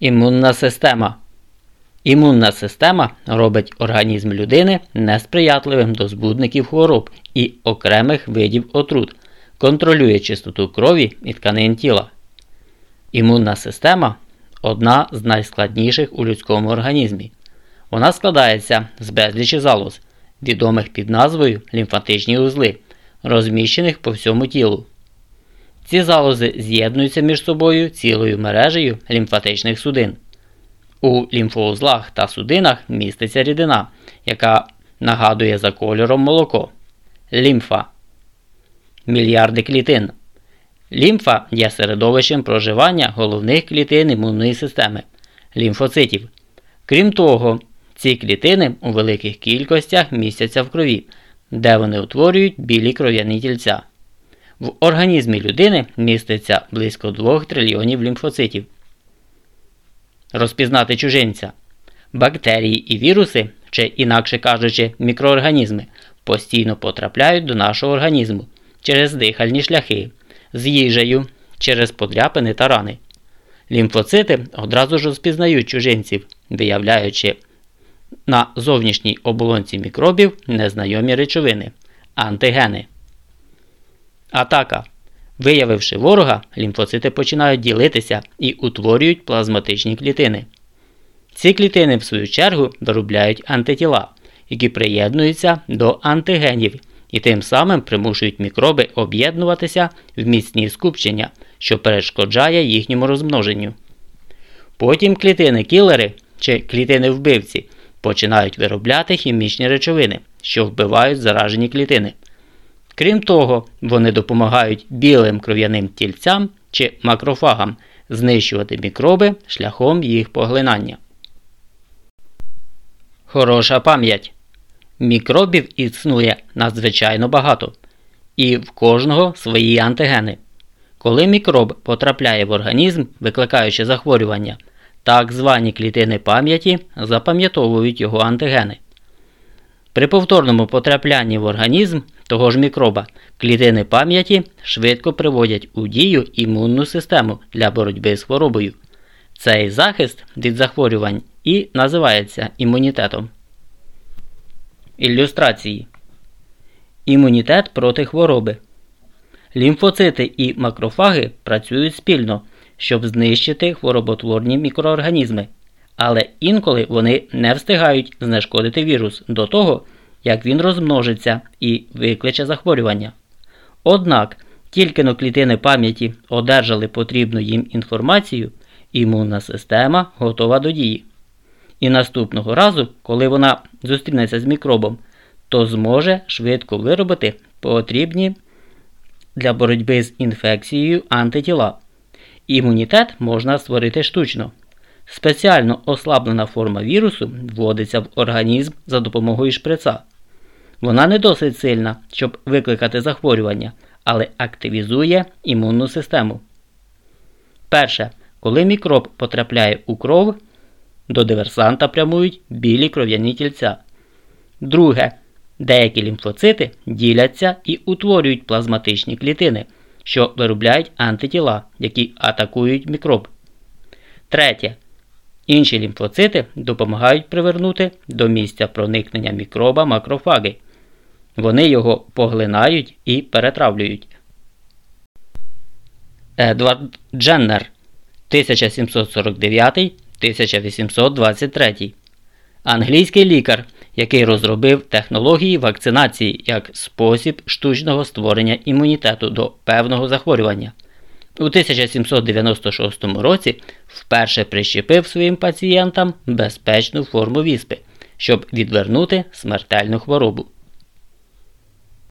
Імунна система. Імунна система робить організм людини несприятливим до збудників хвороб і окремих видів отрут, контролює чистоту крові і тканин тіла. Імунна система одна з найскладніших у людському організмі. Вона складається з безлічі залоз, відомих під назвою лімфатичні узли, розміщених по всьому тілу. Ці залози з'єднуються між собою цілою мережею лімфатичних судин. У лімфоузлах та судинах міститься рідина, яка нагадує за кольором молоко. Лімфа. Мільярди клітин. Лімфа є середовищем проживання головних клітин імунної системи лімфоцитів. Крім того, ці клітини у великих кількостях містяться в крові, де вони утворюють білі кров'яні тільця. В організмі людини міститься близько 2 трильйонів лімфоцитів. Розпізнати чужинця. Бактерії і віруси, чи інакше кажучи, мікроорганізми, постійно потрапляють до нашого організму через дихальні шляхи, з їжею, через подряпини та рани. Лімфоцити одразу ж розпізнають чужинців, виявляючи на зовнішній оболонці мікробів незнайомі речовини антигени. Атака. Виявивши ворога, лімфоцити починають ділитися і утворюють плазматичні клітини. Ці клітини, в свою чергу, виробляють антитіла, які приєднуються до антигенів і тим самим примушують мікроби об'єднуватися в міцні скупчення, що перешкоджає їхньому розмноженню. Потім клітини кілери чи клітини вбивці починають виробляти хімічні речовини, що вбивають заражені клітини. Крім того, вони допомагають білим кров'яним тільцям чи макрофагам знищувати мікроби шляхом їх поглинання. Хороша пам'ять. Мікробів існує надзвичайно багато, і в кожного свої антигени. Коли мікроб потрапляє в організм, викликаючи захворювання, так звані клітини пам'яті запам'ятовують його антигени. При повторному потраплянні в організм того ж мікроба клітини пам'яті швидко приводять у дію імунну систему для боротьби з хворобою. Цей захист від захворювань і називається імунітетом. Ілюстрації Імунітет проти хвороби. Лімфоцити і макрофаги працюють спільно, щоб знищити хвороботворні мікроорганізми, але інколи вони не встигають знешкодити вірус до того, як він розмножиться і викличе захворювання. Однак, тільки но клітини пам'яті одержали потрібну їм інформацію, імунна система готова до дії. І наступного разу, коли вона зустрінеться з мікробом, то зможе швидко виробити потрібні для боротьби з інфекцією антитіла. Імунітет можна створити штучно. Спеціально ослаблена форма вірусу вводиться в організм за допомогою шприца. Вона не досить сильна, щоб викликати захворювання, але активізує імунну систему. Перше. Коли мікроб потрапляє у кров, до диверсанта прямують білі кров'яні тільця. Друге. Деякі лімфоцити діляться і утворюють плазматичні клітини, що виробляють антитіла, які атакують мікроб. Третє. Інші лімфоцити допомагають привернути до місця проникнення мікроба макрофаги. Вони його поглинають і перетравлюють. Едвард Дженнер 1749-1823 Англійський лікар, який розробив технології вакцинації як спосіб штучного створення імунітету до певного захворювання. У 1796 році вперше прищепив своїм пацієнтам безпечну форму віспи, щоб відвернути смертельну хворобу.